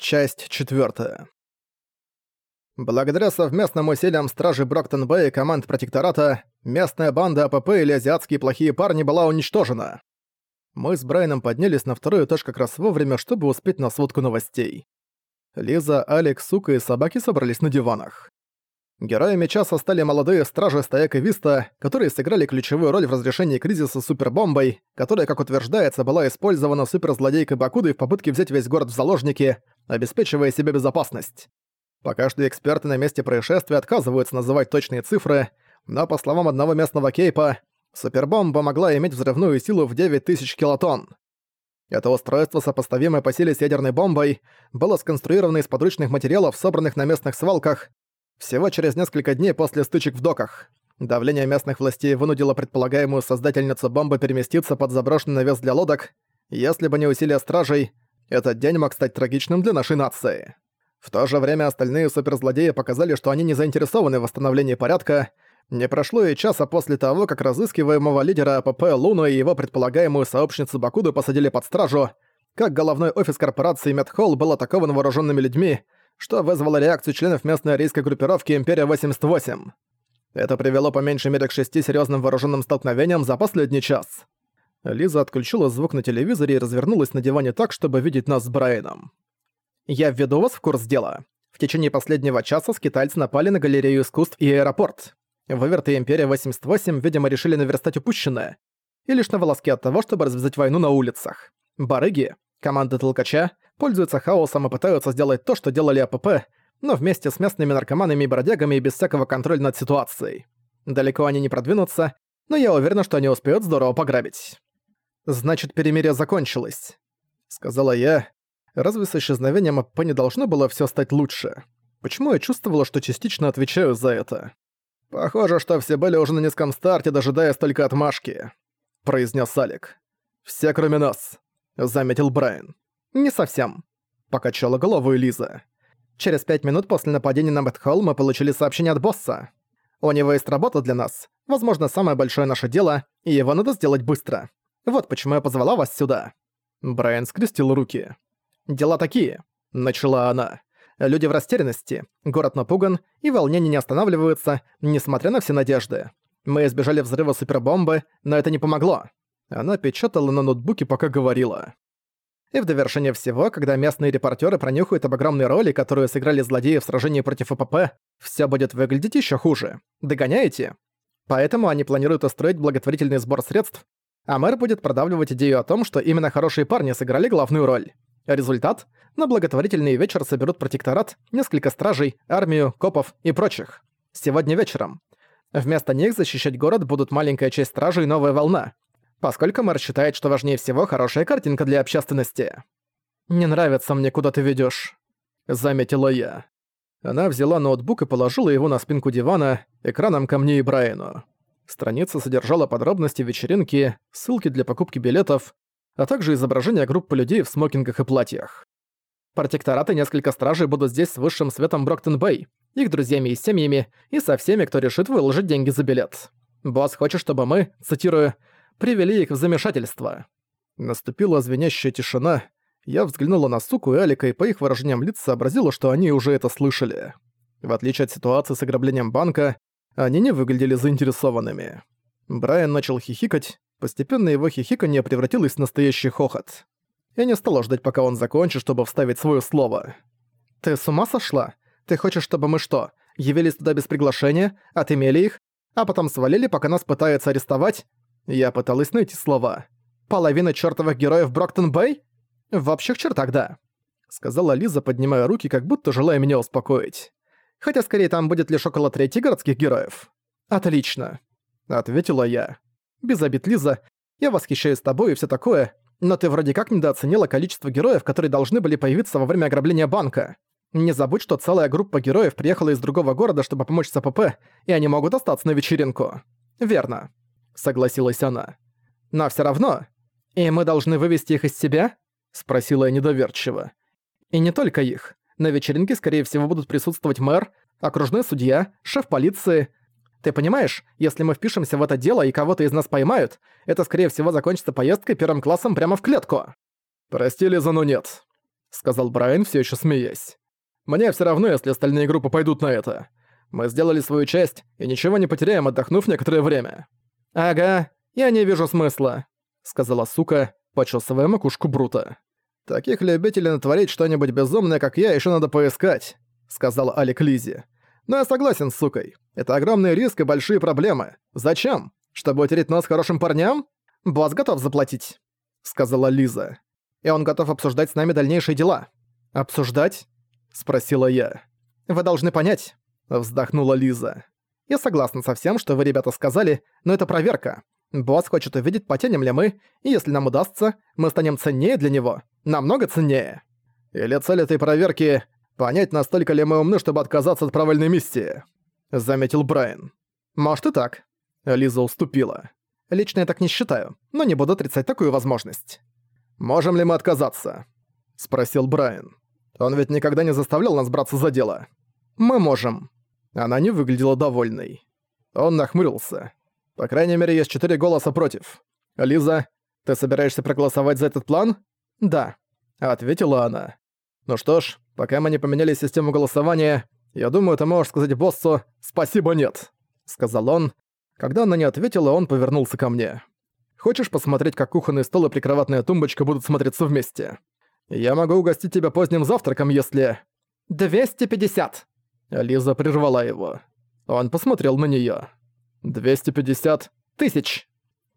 Часть 4. Благодаря совместным усилиям стражи Броктон-Бэй и команд Протектората, местная банда АПП или азиатские плохие парни была уничтожена. Мы с Брайаном поднялись на второй этаж как раз вовремя, чтобы успеть на сводку новостей. Лиза, Алекс, Сука и собаки собрались на диванах. Героями часа стали молодые стражи Стояк и Виста, которые сыграли ключевую роль в разрешении кризиса супербомбой, которая, как утверждается, была использована суперзлодейкой Бакудой в попытке взять весь город в заложники, обеспечивая себе безопасность. Пока что эксперты на месте происшествия отказываются называть точные цифры, но, по словам одного местного кейпа, супербомба могла иметь взрывную силу в 9000 килотонн. Это устройство, сопоставимое по силе с ядерной бомбой, было сконструировано из подручных материалов, собранных на местных свалках, всего через несколько дней после стычек в доках. Давление местных властей вынудило предполагаемую создательницу бомбы переместиться под заброшенный навес для лодок. Если бы не усилия стражей, этот день мог стать трагичным для нашей нации. В то же время остальные суперзлодеи показали, что они не заинтересованы в восстановлении порядка. Не прошло и часа после того, как разыскиваемого лидера АПП Луну и его предполагаемую сообщницу Бакуду посадили под стражу, как головной офис корпорации Медхолл был атакован вооруженными людьми, что вызвало реакцию членов местной арийской группировки Империя-88. Это привело по меньшей мере к шести серьезным вооруженным столкновениям за последний час. Лиза отключила звук на телевизоре и развернулась на диване так, чтобы видеть нас с Брайаном. «Я введу вас в курс дела. В течение последнего часа скитальцы напали на галерею искусств и аэропорт. Выверты Империя-88, видимо, решили наверстать упущенное. И лишь на волоске от того, чтобы развязать войну на улицах. Барыги, команда Толкача, пользуются хаосом и пытаются сделать то, что делали АПП, но вместе с местными наркоманами и бродягами и без всякого контроля над ситуацией. Далеко они не продвинутся, но я уверена, что они успеют здорово пограбить. «Значит, перемирие закончилось», — сказала я. Разве с исчезновением АПП не должно было все стать лучше? Почему я чувствовала, что частично отвечаю за это? «Похоже, что все были уже на низком старте, дожидаясь только отмашки», — произнес Алик. «Все кроме нас», — заметил Брайан. «Не совсем», — покачала головой Лиза. «Через пять минут после нападения на Мэтхолл мы получили сообщение от босса. У него есть работа для нас, возможно, самое большое наше дело, и его надо сделать быстро. Вот почему я позвала вас сюда». Брайан скрестил руки. «Дела такие», — начала она. «Люди в растерянности, город напуган, и волнения не останавливаются, несмотря на все надежды. Мы избежали взрыва супербомбы, но это не помогло». Она печатала на ноутбуке, пока говорила. И в довершение всего, когда местные репортеры пронюхают об огромной роли, которую сыграли злодеи в сражении против ОПП, все будет выглядеть еще хуже. Догоняете? Поэтому они планируют устроить благотворительный сбор средств, а мэр будет продавливать идею о том, что именно хорошие парни сыграли главную роль. Результат – на благотворительный вечер соберут протекторат, несколько стражей, армию, копов и прочих. Сегодня вечером. Вместо них защищать город будут маленькая часть стражей и новая волна поскольку мэр считает, что важнее всего хорошая картинка для общественности. «Не нравится мне, куда ты ведёшь», — заметила я. Она взяла ноутбук и положила его на спинку дивана, экраном ко мне и Брайану. Страница содержала подробности вечеринки, ссылки для покупки билетов, а также изображения группы людей в смокингах и платьях. Протекторат и несколько стражей будут здесь с высшим светом Броктон-Бэй, их друзьями и семьями, и со всеми, кто решит выложить деньги за билет. Босс хочет, чтобы мы, цитирую, привели их в замешательство. Наступила звенящая тишина. Я взглянула на Суку и Алика и по их выражениям лиц сообразила, что они уже это слышали. В отличие от ситуации с ограблением банка, они не выглядели заинтересованными. Брайан начал хихикать, постепенно его хихиканье превратилось в настоящий хохот. Я не стала ждать, пока он закончит, чтобы вставить свое слово. «Ты с ума сошла? Ты хочешь, чтобы мы что, явились туда без приглашения, отымели их, а потом свалили, пока нас пытаются арестовать, я пыталась найти слова. «Половина чертовых героев Броктон-Бэй? В общих чертах, да», — сказала Лиза, поднимая руки, как будто желая меня успокоить. «Хотя скорее там будет лишь около трети городских героев». «Отлично», — ответила я. «Без обид, Лиза, я восхищаюсь тобой и все такое, но ты вроде как недооценила количество героев, которые должны были появиться во время ограбления банка. Не забудь, что целая группа героев приехала из другого города, чтобы помочь СПП, и они могут остаться на вечеринку. Верно согласилась она. «Но всё равно. И мы должны вывести их из себя?» спросила я недоверчиво. «И не только их. На вечеринке, скорее всего, будут присутствовать мэр, окружной судья, шеф полиции. Ты понимаешь, если мы впишемся в это дело и кого-то из нас поймают, это, скорее всего, закончится поездкой первым классом прямо в клетку». «Прости, Лиза, но нет», — сказал Брайан, все еще смеясь. «Мне все равно, если остальные группы пойдут на это. Мы сделали свою часть и ничего не потеряем, отдохнув некоторое время». «Ага, я не вижу смысла», — сказала сука, почесывая макушку Брута. «Таких любителей натворить что-нибудь безумное, как я, еще надо поискать», — сказал Алик Лизи. «Но я согласен с сукой. Это огромный риск и большие проблемы. Зачем? Чтобы утереть нос хорошим парням? Босс готов заплатить», — сказала Лиза. «И он готов обсуждать с нами дальнейшие дела». «Обсуждать?» — спросила я. «Вы должны понять», — вздохнула Лиза. «Я согласна со всем, что вы, ребята, сказали, но это проверка. Босс хочет увидеть, потянем ли мы, и если нам удастся, мы станем ценнее для него. Намного ценнее. Или цель этой проверки — понять, настолько ли мы умны, чтобы отказаться от правильной миссии», — заметил Брайан. «Может и так». Лиза уступила. «Лично я так не считаю, но не буду отрицать такую возможность». «Можем ли мы отказаться?» — спросил Брайан. «Он ведь никогда не заставлял нас браться за дело». «Мы можем». Она не выглядела довольной. Он нахмурился. «По крайней мере, есть четыре голоса против. Лиза, ты собираешься проголосовать за этот план?» «Да», — ответила она. «Ну что ж, пока мы не поменяли систему голосования, я думаю, ты можешь сказать боссу «спасибо, нет», — сказал он. Когда она не ответила, он повернулся ко мне. Хочешь посмотреть, как кухонный стол и прикроватная тумбочка будут смотреться вместе? Я могу угостить тебя поздним завтраком, если... «Двести пятьдесят!» Лиза прервала его. Он посмотрел на неё. «Двести пятьдесят тысяч!»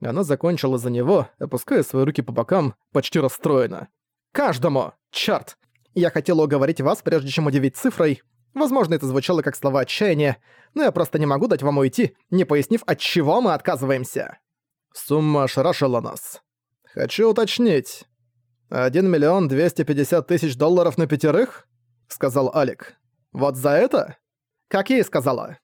Она закончила за него, опуская свои руки по бокам, почти расстроена. «Каждому! Чёрт! Я хотела уговорить вас, прежде чем удивить цифрой. Возможно, это звучало как слова отчаяния, но я просто не могу дать вам уйти, не пояснив, от чего мы отказываемся». Сумма ошарашила нас. «Хочу уточнить. 1 миллион 250 тысяч долларов на пятерых?» — сказал Алик. «Вот за это?» «Как я и сказала».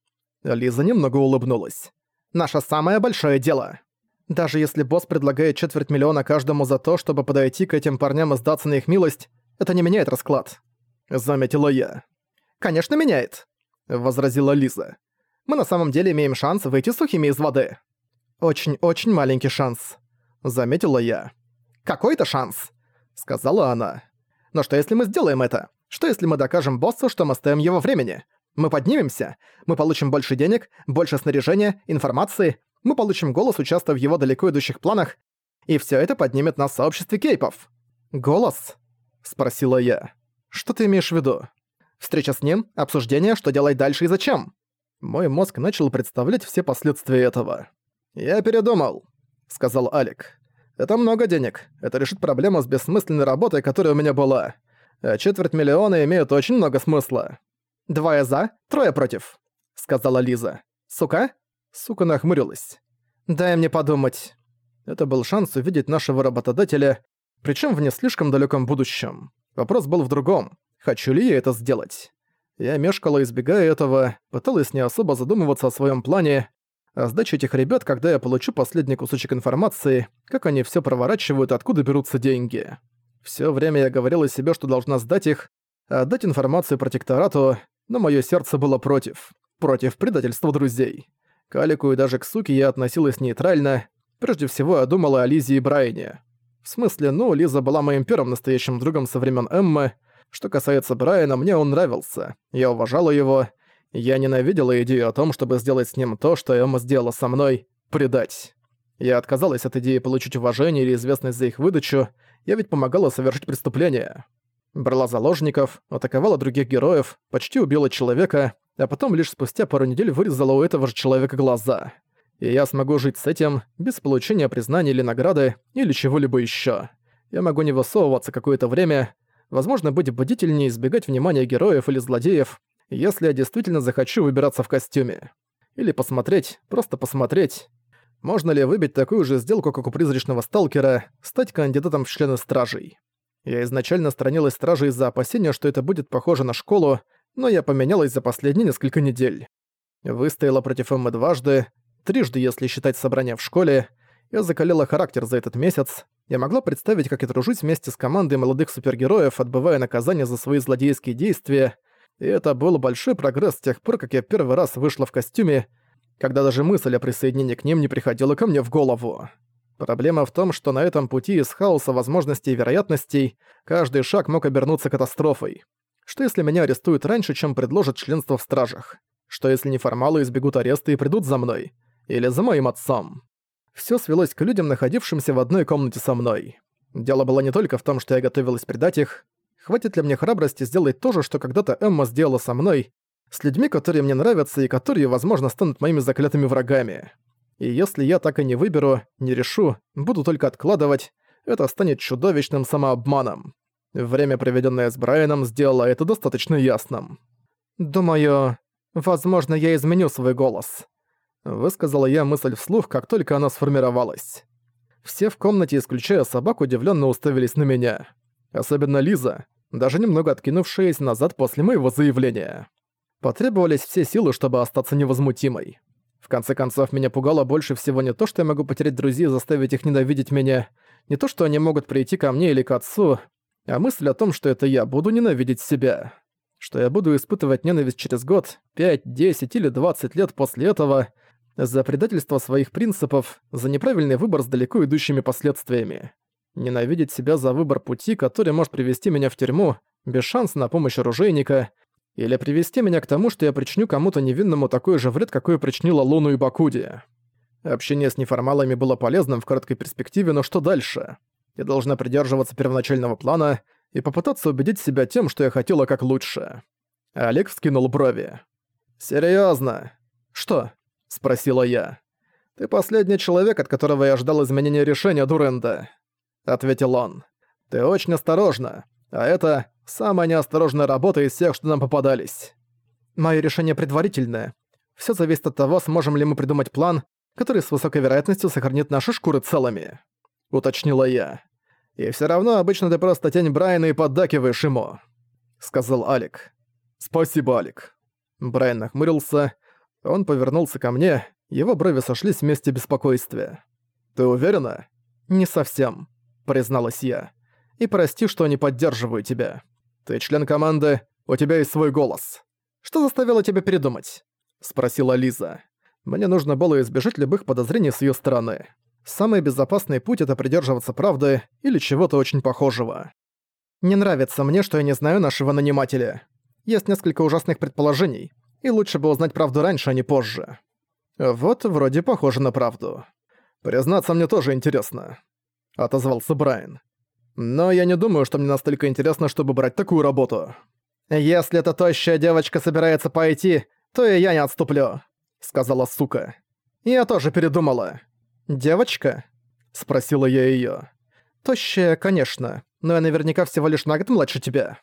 Лиза немного улыбнулась. «Наше самое большое дело. Даже если босс предлагает четверть миллиона каждому за то, чтобы подойти к этим парням и сдаться на их милость, это не меняет расклад», — заметила я. «Конечно меняет», — возразила Лиза. «Мы на самом деле имеем шанс выйти сухими из воды». «Очень-очень маленький шанс», — заметила я. «Какой-то шанс», — сказала она. «Но что если мы сделаем это? Что если мы докажем боссу, что мы стоим его времени? Мы поднимемся, мы получим больше денег, больше снаряжения, информации, мы получим голос, участвуя в его далеко идущих планах, и все это поднимет нас в сообществе кейпов». «Голос?» — спросила я. «Что ты имеешь в виду? Встреча с ним, обсуждение, что делать дальше и зачем?» Мой мозг начал представлять все последствия этого. «Я передумал», — сказал Алик. «Это много денег. Это решит проблему с бессмысленной работой, которая у меня была. А четверть миллиона имеет очень много смысла». «Двое за, трое против», — сказала Лиза. «Сука?» Сука нахмурилась. «Дай мне подумать». Это был шанс увидеть нашего работодателя, причем в не слишком далеком будущем. Вопрос был в другом. Хочу ли я это сделать? Я мешкала, избегая этого, пыталась не особо задумываться о своем плане, о сдаче этих ребят, когда я получу последний кусочек информации, как они все проворачивают, откуда берутся деньги. Все время я говорила себе, что должна сдать их, отдать информацию протекторату, но мое сердце было против. Против предательства друзей. К Алику и даже к Суке я относилась нейтрально. Прежде всего я думала о Лизе и Брайане. В смысле, ну, Лиза была моим первым настоящим другом со времен Эммы. Что касается Брайана, мне он нравился. Я уважала его, я ненавидела идею о том, чтобы сделать с ним то, что Эмма сделала со мной — предать. Я отказалась от идеи получить уважение или известность за их выдачу, я ведь помогала совершить преступление. Брала заложников, атаковала других героев, почти убила человека, а потом лишь спустя пару недель вырезала у этого же человека глаза. И я смогу жить с этим, без получения признания или награды, или чего-либо ещё. Я могу не высовываться какое-то время, возможно, быть бдительнее, избегать внимания героев или злодеев, если я действительно захочу выбираться в костюме. Или посмотреть, просто посмотреть, можно ли выбить такую же сделку, как у призрачного сталкера, стать кандидатом в члены стражей. Я изначально сторонилась стражи из-за опасения, что это будет похоже на школу, но я поменялась за последние несколько недель. Выстояла против Эммы дважды, трижды, если считать собрание в школе, я закалила характер за этот месяц, я могла представить, как я тружусь вместе с командой молодых супергероев, отбывая наказание за свои злодейские действия, и это был большой прогресс с тех пор, как я первый раз вышла в костюме, когда даже мысль о присоединении к ним не приходила ко мне в голову. Проблема в том, что на этом пути из хаоса возможностей и вероятностей каждый шаг мог обернуться катастрофой. Что если меня арестуют раньше, чем предложат членство в стражах? Что если неформалы избегут ареста и придут за мной? Или за моим отцом? Всё свелось к людям, находившимся в одной комнате со мной. Дело было не только в том, что я готовилась предать их. Хватит ли мне храбрости сделать то же, что когда-то Эмма сделала со мной, с людьми, которые мне нравятся и которые, возможно, станут моими заклятыми врагами? И если я так и не выберу, не решу, буду только откладывать, это станет чудовищным самообманом. Время, проведенное с Брайаном, сделало это достаточно ясным. «Думаю, возможно, я изменю свой голос», — высказала я мысль вслух, как только она сформировалась. Все в комнате, исключая собак, удивленно уставились на меня. Особенно Лиза, даже немного откинувшаяся назад после моего заявления. Потребовались все силы, чтобы остаться невозмутимой. В конце концов, меня пугало больше всего не то, что я могу потерять друзей и заставить их ненавидеть меня, не то, что они могут прийти ко мне или к отцу, а мысль о том, что это я буду ненавидеть себя. Что я буду испытывать ненависть через год, 5, 10 или 20 лет после этого за предательство своих принципов, за неправильный выбор с далеко идущими последствиями. Ненавидеть себя за выбор пути, который может привести меня в тюрьму, без шанса на помощь оружейника, или привести меня к тому, что я причиню кому-то невинному такой же вред, какой причинила Луну и Бакуди. Общение с неформалами было полезным в короткой перспективе, но что дальше? Я должна придерживаться первоначального плана и попытаться убедить себя тем, что я хотела как лучше. Олег вскинул брови. «Серьёзно?» «Что?» — спросила я. «Ты последний человек, от которого я ждал изменения решения, Дуренда», — ответил он. «Ты очень осторожна, а это самая неосторожная работа из всех, что нам попадались. Моё решение предварительное. Всё зависит от того, сможем ли мы придумать план, который с высокой вероятностью сохранит наши шкуры целыми», — уточнила я. «И всё равно обычно ты просто тень Брайана и поддакиваешь ему», — сказал Алик. «Спасибо, Алик». Брайан нахмурился. Он повернулся ко мне, его брови сошлись вместе беспокойствия. «Ты уверена?» «Не совсем», — призналась я и прости, что не поддерживаю тебя. Ты член команды, у тебя есть свой голос. Что заставило тебя передумать?» — спросила Лиза. Мне нужно было избежать любых подозрений с её стороны. Самый безопасный путь — это придерживаться правды или чего-то очень похожего. Не нравится мне, что я не знаю нашего нанимателя. Есть несколько ужасных предположений, и лучше бы узнать правду раньше, а не позже. Вот вроде похоже на правду. Признаться, мне тоже интересно. Отозвался Брайан. Но я не думаю, что мне настолько интересно, чтобы брать такую работу. Если эта тощая девочка собирается пойти, то и я не отступлю», — сказала сука. «Я тоже передумала». «Девочка?» — спросила я её. «Тощая, конечно, но я наверняка всего лишь на год младше тебя».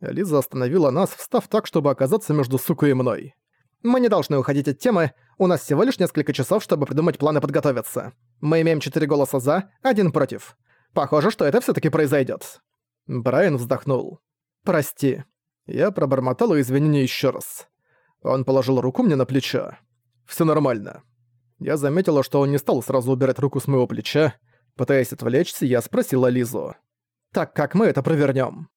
Лиза остановила нас, встав так, чтобы оказаться между сукой и мной. «Мы не должны уходить от темы, у нас всего лишь несколько часов, чтобы придумать план и подготовиться. Мы имеем четыре голоса «за», один «против». Похоже, что это всё-таки произойдёт». Брайан вздохнул. «Прости». Я пробормотал извинения ещё раз. Он положил руку мне на плечо. «Всё нормально». Я заметила, что он не стал сразу убирать руку с моего плеча. Пытаясь отвлечься, я спросила Лизу. «Так как мы это провернём?»